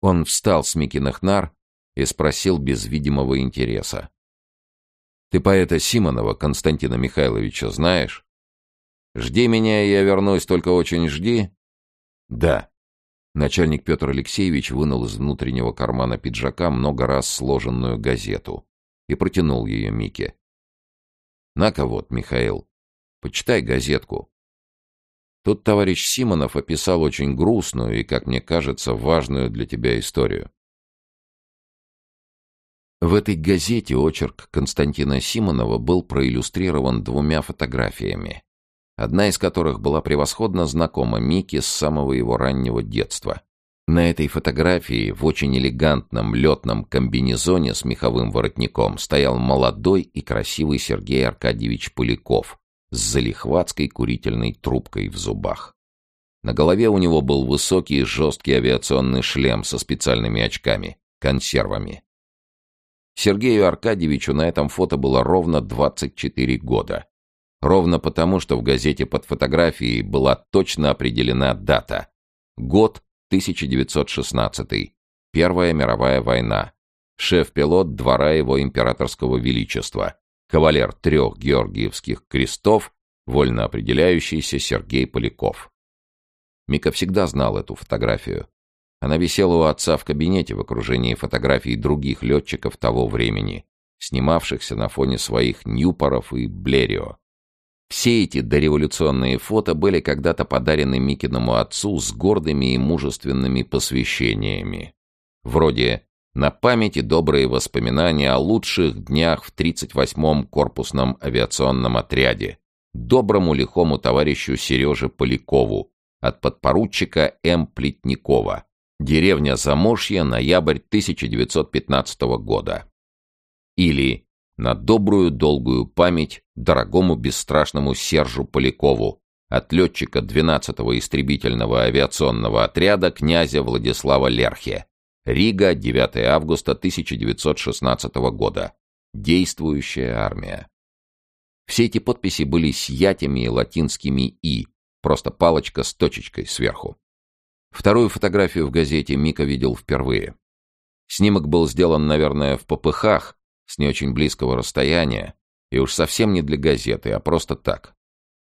Он встал с Микиных нар и спросил без видимого интереса. «Ты поэта Симонова Константина Михайловича знаешь? Жди меня, я вернусь, только очень жди». «Да». Начальник Петр Алексеевич вынул из внутреннего кармана пиджака много раз сложенную газету и протянул ее Мике. «На-ка вот, Михаил, почитай газетку. Тут товарищ Симонов описал очень грустную и, как мне кажется, важную для тебя историю. В этой газете очерк Константина Симонова был проиллюстрирован двумя фотографиями, одна из которых была превосходно знакома Мике с самого его раннего детства. На этой фотографии в очень элегантном летном комбинезоне с меховым воротником стоял молодой и красивый Сергей Аркадьевич Поляков с залихватской курительной трубкой в зубах. На голове у него был высокий жесткий авиационный шлем со специальными очками, консервами. Сергею Аркадьевичу на этом фото было ровно 24 года. Ровно потому, что в газете под фотографией была точно определена дата. Год 1916. Первая мировая война. Шеф-пилот двора его императорского величества. Кавалер трех георгиевских крестов, вольно определяющийся Сергей Поляков. Мика всегда знал эту фотографию. Она висела у отца в кабинете в окружении фотографий других летчиков того времени, снимавшихся на фоне своих Ньюпоров и Блерио. Все эти дореволюционные фото были когда-то подарены Микиному отцу с гордыми и мужественными посвящениями. Вроде «На памяти добрые воспоминания о лучших днях в 38-м корпусном авиационном отряде, доброму лихому товарищу Сереже Полякову от подпоручика М. Плетникова, деревня Замошье, ноябрь 1915 года». Или на добрую долгую память дорогому бесстрашному Сержу Полякову, от летчика 12-го истребительного авиационного отряда князя Владислава Лерхе. Рига, 9 августа 1916 года. Действующая армия. Все эти подписи были с ятями и латинскими «и», просто палочка с точечкой сверху. Вторую фотографию в газете Мика видел впервые. Снимок был сделан, наверное, в попыхах, с не очень близкого расстояния, и уж совсем не для газеты, а просто так.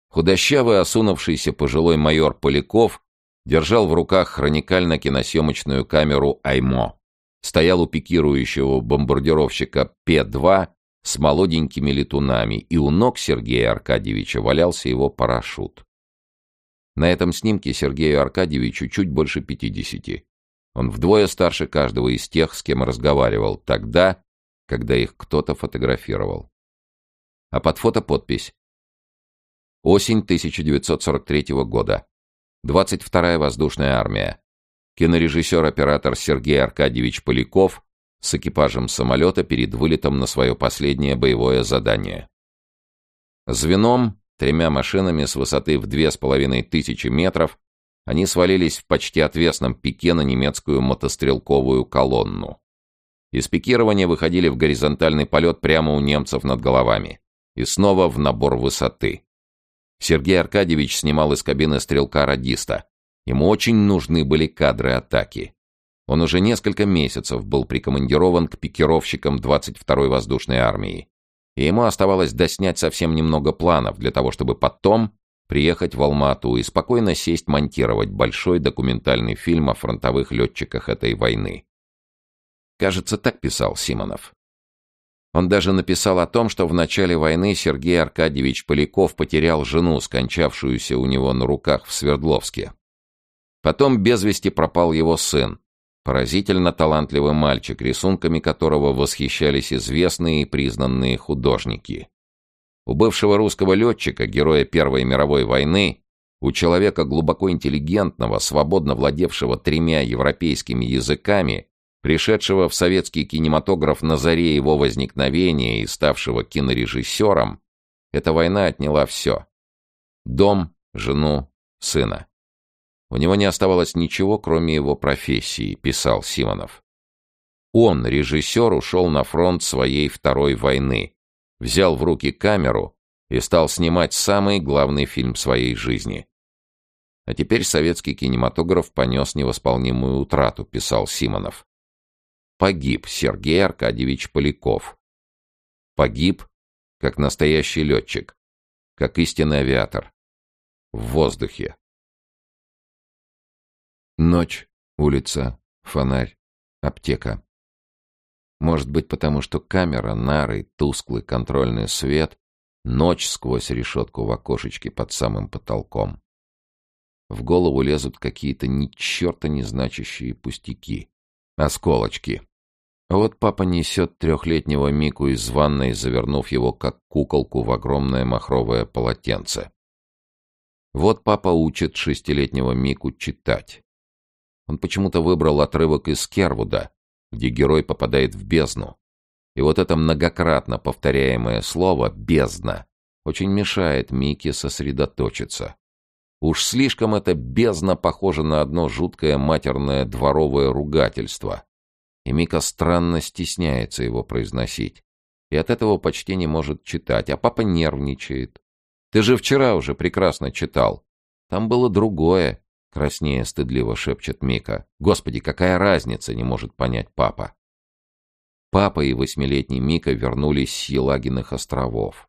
Худощавый, осунувшийся пожилой майор Поляков держал в руках хроникально-киносъемочную камеру «Аймо». Стоял у пикирующего бомбардировщика П-2 с молоденькими летунами, и у ног Сергея Аркадьевича валялся его парашют. На этом снимке Сергею Аркадьевичу чуть больше пятидесяти. Он вдвое старше каждого из тех, с кем разговаривал тогда, когда их кто-то фотографировал. А под фото подпись. Осень 1943 года. 22-я воздушная армия. Кинорежиссер-оператор Сергей Аркадьевич Поляков с экипажем самолета перед вылетом на свое последнее боевое задание. Звеном, тремя машинами с высоты в две с половиной тысячи метров, они свалились в почти отвесном пике на немецкую мотострелковую колонну. Из пикирования выходили в горизонтальный полет прямо у немцев над головами. И снова в набор высоты. Сергей Аркадьевич снимал из кабины стрелка-радиста. Ему очень нужны были кадры атаки. Он уже несколько месяцев был прикомандирован к пикировщикам 22-й воздушной армии. И ему оставалось доснять совсем немного планов для того, чтобы потом приехать в Алмату и спокойно сесть монтировать большой документальный фильм о фронтовых летчиках этой войны. Кажется, так писал Симонов. Он даже написал о том, что в начале войны Сергей Аркадьевич Поляков потерял жену, скончавшуюся у него на руках в Свердловске. Потом без вести пропал его сын, поразительно талантливый мальчик, рисунками которого восхищались известные и признанные художники. У бывшего русского летчика, героя Первой мировой войны, у человека глубоко интеллигентного, свободно владевшего тремя европейскими языками, пришедшего в советский кинематограф на заре его возникновения и ставшего кинорежиссером, эта война отняла все. Дом, жену, сына. У него не оставалось ничего, кроме его профессии, писал Симонов. Он, режиссер, ушел на фронт своей второй войны, взял в руки камеру и стал снимать самый главный фильм своей жизни. А теперь советский кинематограф понес невосполнимую утрату, писал Симонов. Погиб Сергей Аркадьевич Поляков. Погиб, как настоящий летчик, как истинный авиатор. В воздухе. Ночь, улица, фонарь, аптека. Может быть, потому что камера, нары, тусклый контрольный свет, ночь сквозь решетку в окошечке под самым потолком. В голову лезут какие-то ни черта не значащие пустяки. Осколочки. Вот папа несет трехлетнего Мику из ванной, завернув его как куколку в огромное махровое полотенце. Вот папа учит шестилетнего Мику читать. Он почему-то выбрал отрывок из Кервуда, где герой попадает в бездну. И вот это многократно повторяемое слово «бездна» очень мешает Мике сосредоточиться. Уж слишком это бездна похоже на одно жуткое матерное дворовое ругательство. И Мика странно стесняется его произносить. И от этого почти не может читать, а папа нервничает. Ты же вчера уже прекрасно читал. Там было другое, краснее стыдливо шепчет Мика. Господи, какая разница, не может понять папа. Папа и восьмилетний Мика вернулись с Елагиных островов.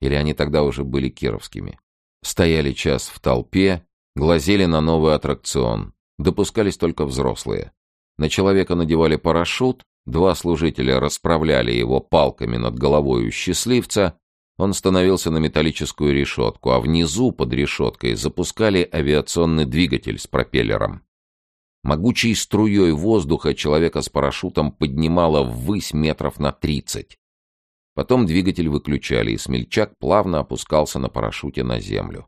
Или они тогда уже были кировскими. Стояли час в толпе, глазели на новый аттракцион. Допускались только взрослые. На человека надевали парашют, два служителя расправляли его палками над головой у счастливца, он становился на металлическую решетку, а внизу, под решеткой, запускали авиационный двигатель с пропеллером. Могучей струей воздуха человека с парашютом поднимало ввысь метров на тридцать. Потом двигатель выключали, и смельчак плавно опускался на парашюте на землю.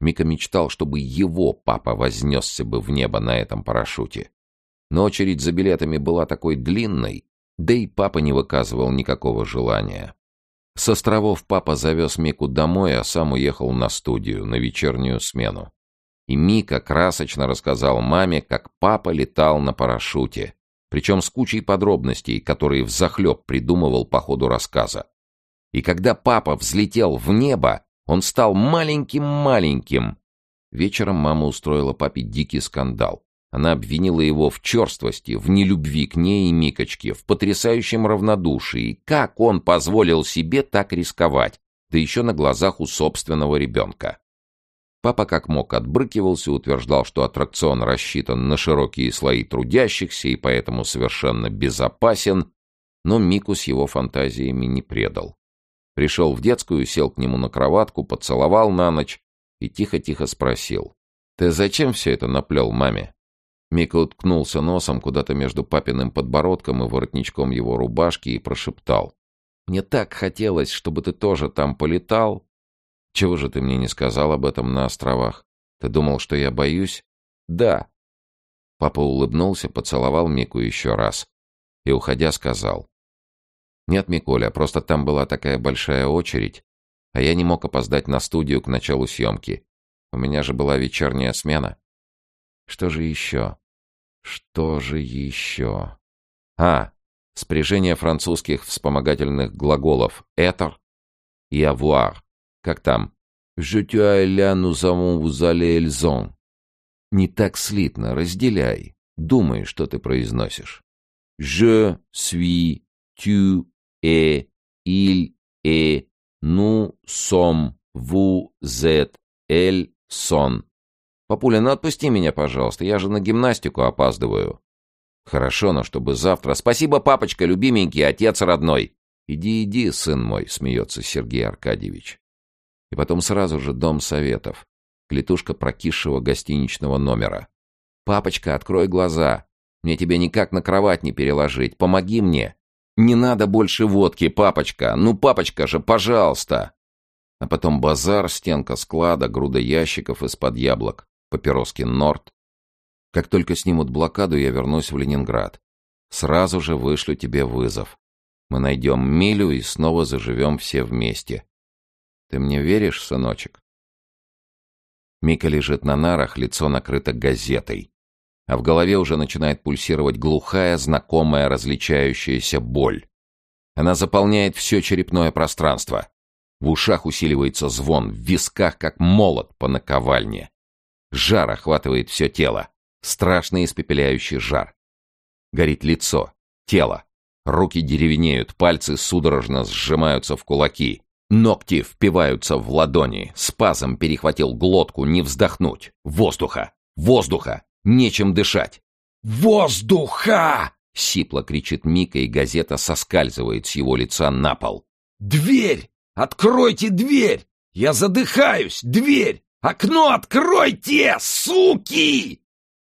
Мика мечтал, чтобы его папа вознесся бы в небо на этом парашюте. Но очередь за билетами была такой длинной, да и папа не выказывал никакого желания. С островов папа завез Мику домой, а сам уехал на студию, на вечернюю смену. И Мика красочно рассказал маме, как папа летал на парашюте, причем с кучей подробностей, которые взахлеб придумывал по ходу рассказа. И когда папа взлетел в небо, он стал маленьким-маленьким. Вечером мама устроила папе дикий скандал. Она обвинила его в черствости, в нелюбви к ней и Микочке, в потрясающем равнодушии. Как он позволил себе так рисковать, да еще на глазах у собственного ребенка? Папа как мог отбрыкивался, утверждал, что аттракцион рассчитан на широкие слои трудящихся и поэтому совершенно безопасен, но Мику с его фантазиями не предал. Пришел в детскую, сел к нему на кроватку, поцеловал на ночь и тихо-тихо спросил. «Ты зачем все это наплел маме?» Мика уткнулся носом куда-то между папиным подбородком и воротничком его рубашки и прошептал. «Мне так хотелось, чтобы ты тоже там полетал. Чего же ты мне не сказал об этом на островах? Ты думал, что я боюсь?» «Да». Папа улыбнулся, поцеловал Мику еще раз и, уходя, сказал. «Нет, Миколя, просто там была такая большая очередь, а я не мог опоздать на студию к началу съемки. У меня же была вечерняя смена». Что же еще? Что же еще? А, спряжение французских вспомогательных глаголов «être» и «avoir». Как там? «Je tu ai là, nous avons vous allez ils ont». Не так слитно, разделяй. Думай, что ты произносишь. «Je suis», «tu», «es», «il», «est», «nous sommes», «vous êtes», «elles sont». «Папуля, ну отпусти меня, пожалуйста, я же на гимнастику опаздываю». «Хорошо, но чтобы завтра...» «Спасибо, папочка, любименький, отец родной!» «Иди, иди, сын мой», — смеется Сергей Аркадьевич. И потом сразу же дом советов. Клетушка прокисшего гостиничного номера. «Папочка, открой глаза. Мне тебе никак на кровать не переложить. Помоги мне. Не надо больше водки, папочка. Ну, папочка же, пожалуйста!» А потом базар, стенка склада, груда ящиков из-под яблок папироски Норд. Как только снимут блокаду, я вернусь в Ленинград. Сразу же вышлю тебе вызов. Мы найдем Милю и снова заживем все вместе. Ты мне веришь, сыночек? Мика лежит на нарах, лицо накрыто газетой. А в голове уже начинает пульсировать глухая, знакомая, различающаяся боль. Она заполняет все черепное пространство. В ушах усиливается звон, в висках, как молот по наковальне. Жар охватывает все тело. Страшный испепеляющий жар. Горит лицо, тело. Руки деревенеют, пальцы судорожно сжимаются в кулаки. Ногти впиваются в ладони. Спазом перехватил глотку, не вздохнуть. Воздуха! Воздуха! Нечем дышать. «Воздуха!» — сипло кричит Мика, и газета соскальзывает с его лица на пол. «Дверь! Откройте дверь! Я задыхаюсь! Дверь! Окно откройте, суки!»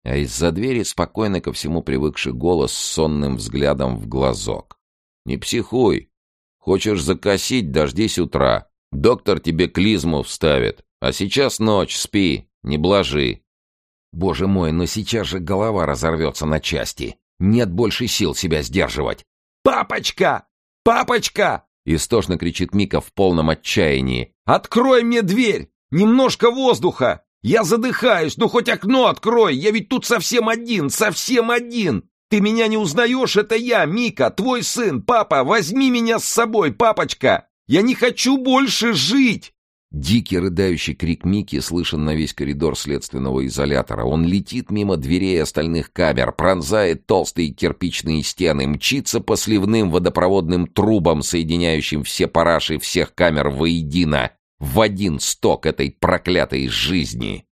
А из-за двери спокойно ко всему привыкший голос с сонным взглядом в глазок. «Не психуй. Хочешь закосить, дождись утра. Доктор тебе клизму вставит. А сейчас ночь, спи, не блажи». «Боже мой, но сейчас же голова разорвется на части. Нет больше сил себя сдерживать». «Папочка! Папочка!» Истошно кричит Мика в полном отчаянии. «Открой мне дверь! Немножко воздуха! Я задыхаюсь, ну хоть окно открой, я ведь тут совсем один, совсем один. Ты меня не узнаешь, это я, Мика, твой сын, папа, возьми меня с собой, папочка. Я не хочу больше жить. Дикий рыдающий крик Мики слышен на весь коридор следственного изолятора. Он летит мимо дверей остальных камер, пронзает толстые кирпичные стены, мчится по сливным водопроводным трубам, соединяющим все параши всех камер воедино, в один сток этой проклятой жизни.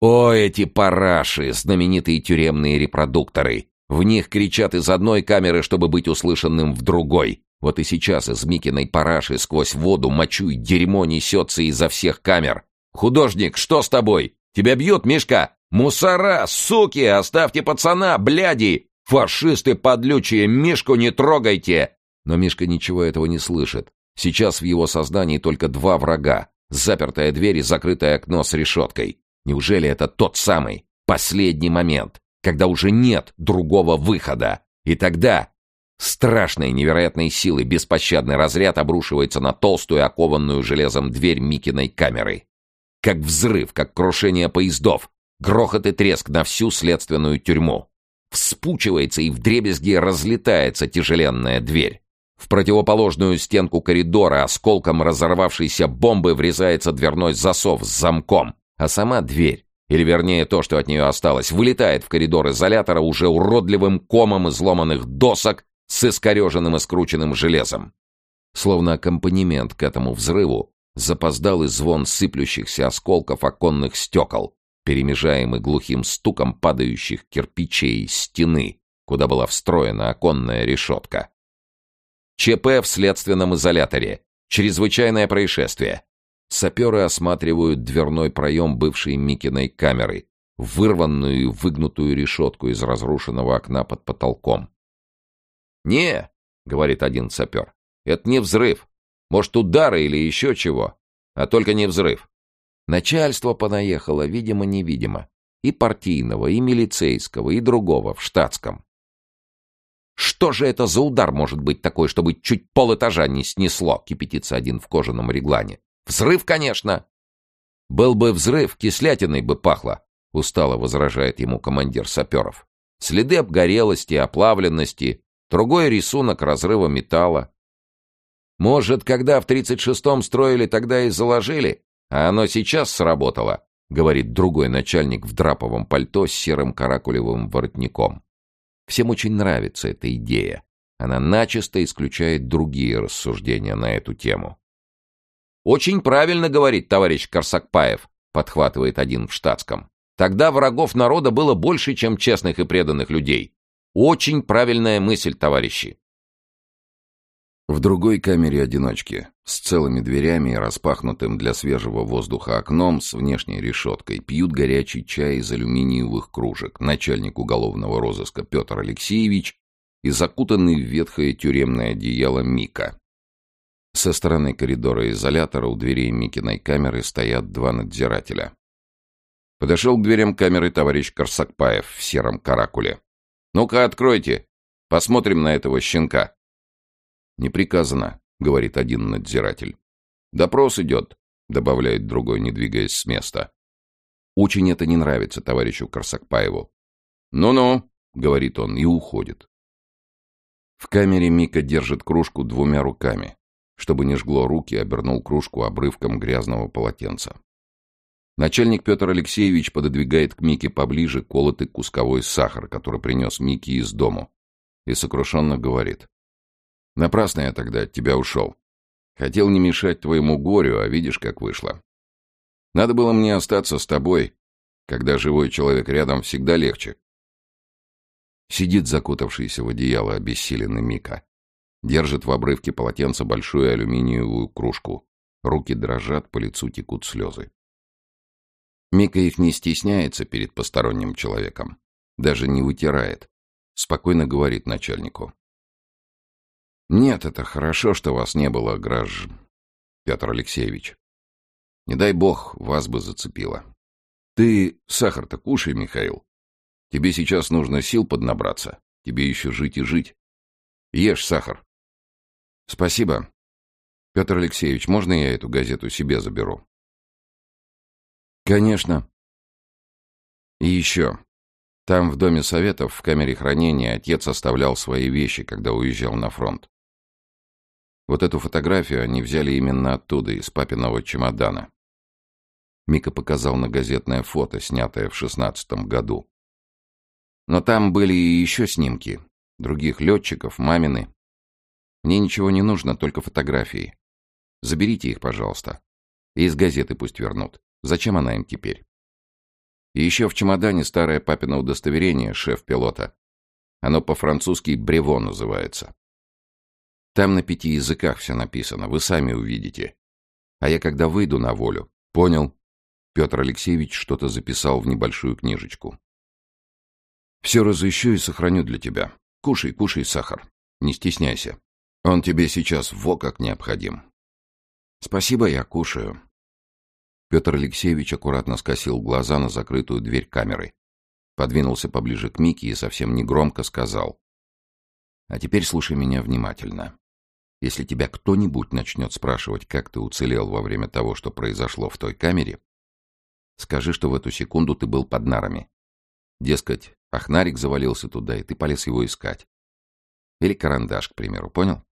О, эти параши, знаменитые тюремные репродукторы! В них кричат из одной камеры, чтобы быть услышанным в другой. Вот и сейчас из Микиной параши сквозь воду, мочу и дерьмо несется изо всех камер. «Художник, что с тобой? Тебя бьют, Мишка? Мусора, суки, оставьте пацана, бляди! Фашисты подлючие, Мишку не трогайте!» Но Мишка ничего этого не слышит. Сейчас в его сознании только два врага. Запертая дверь и закрытое окно с решеткой. Неужели это тот самый, последний момент, когда уже нет другого выхода? И тогда страшной невероятной силы беспощадный разряд обрушивается на толстую, окованную железом дверь Микиной камеры. Как взрыв, как крушение поездов, грохот и треск на всю следственную тюрьму. Вспучивается и вдребезги разлетается тяжеленная дверь. В противоположную стенку коридора осколком разорвавшейся бомбы врезается дверной засов с замком, а сама дверь, или вернее то, что от нее осталось, вылетает в коридор изолятора уже уродливым комом изломанных досок с искореженным и скрученным железом. Словно аккомпанемент к этому взрыву запоздалый звон сыплющихся осколков оконных стекол, перемежаемый глухим стуком падающих кирпичей стены, куда была встроена оконная решетка. ЧП в следственном изоляторе. Чрезвычайное происшествие. Саперы осматривают дверной проем бывшей Микиной камеры, вырванную и выгнутую решетку из разрушенного окна под потолком. «Не», — говорит один сапер, — «это не взрыв. Может, удары или еще чего, а только не взрыв. Начальство понаехало, видимо-невидимо. И партийного, и милицейского, и другого, в штатском. Что же это за удар может быть такой, чтобы чуть полэтажа не снесло, кипятится один в кожаном реглане. Взрыв, конечно. Был бы взрыв, кислятиной бы пахло, устало возражает ему командир саперов. Следы обгорелости, оплавленности, другой рисунок разрыва металла. Может, когда в 36-м строили, тогда и заложили, а оно сейчас сработало, говорит другой начальник в драповом пальто с серым каракулевым воротником. Всем очень нравится эта идея. Она начисто исключает другие рассуждения на эту тему. «Очень правильно говорит товарищ Корсакпаев», — подхватывает один в штатском. «Тогда врагов народа было больше, чем честных и преданных людей. Очень правильная мысль, товарищи». В другой камере одиночки, с целыми дверями и распахнутым для свежего воздуха окном с внешней решеткой, пьют горячий чай из алюминиевых кружек начальник уголовного розыска Петр Алексеевич и закутанный в ветхое тюремное одеяло Мика. Со стороны коридора изолятора у дверей Микиной камеры стоят два надзирателя. Подошел к дверям камеры товарищ Корсакпаев в сером каракуле. «Ну-ка, откройте! Посмотрим на этого щенка!» «Не приказано», — говорит один надзиратель. «Допрос идет», — добавляет другой, не двигаясь с места. Очень это не нравится товарищу Корсакпаеву. «Ну-ну», — говорит он и уходит. В камере Мика держит кружку двумя руками. Чтобы не жгло руки, обернул кружку обрывком грязного полотенца. Начальник Петр Алексеевич пододвигает к Мике поближе колотый кусковой сахар, который принес Мике из дому, и сокрушенно говорит. Напрасно я тогда от тебя ушел. Хотел не мешать твоему горю, а видишь, как вышло. Надо было мне остаться с тобой. Когда живой человек рядом, всегда легче. Сидит закутавшийся в одеяло обессиленный Мика. Держит в обрывке полотенца большую алюминиевую кружку. Руки дрожат, по лицу текут слезы. Мика их не стесняется перед посторонним человеком. Даже не вытирает. Спокойно говорит начальнику. Нет, это хорошо, что вас не было, гражд... Петр Алексеевич. Не дай бог, вас бы зацепило. Ты сахар-то кушай, Михаил. Тебе сейчас нужно сил поднабраться. Тебе еще жить и жить. Ешь сахар. Спасибо. Петр Алексеевич, можно я эту газету себе заберу? Конечно. И еще. Там, в Доме Советов, в камере хранения, отец оставлял свои вещи, когда уезжал на фронт. Вот эту фотографию они взяли именно оттуда, из папиного чемодана. Мика показал на газетное фото, снятое в шестнадцатом году. Но там были и еще снимки. Других летчиков, мамины. Мне ничего не нужно, только фотографии. Заберите их, пожалуйста. И из газеты пусть вернут. Зачем она им теперь? И еще в чемодане старое папино удостоверение шеф-пилота. Оно по-французски «брево» называется. Там на пяти языках все написано, вы сами увидите. А я когда выйду на волю... Понял. Петр Алексеевич что-то записал в небольшую книжечку. Все разыщу и сохраню для тебя. Кушай, кушай сахар. Не стесняйся. Он тебе сейчас во как необходим. Спасибо, я кушаю. Петр Алексеевич аккуратно скосил глаза на закрытую дверь камеры. Подвинулся поближе к Мике и совсем негромко сказал. А теперь слушай меня внимательно. Если тебя кто-нибудь начнет спрашивать, как ты уцелел во время того, что произошло в той камере, скажи, что в эту секунду ты был под нарами. Дескать, Ахнарик завалился туда, и ты полез его искать. Или карандаш, к примеру, понял?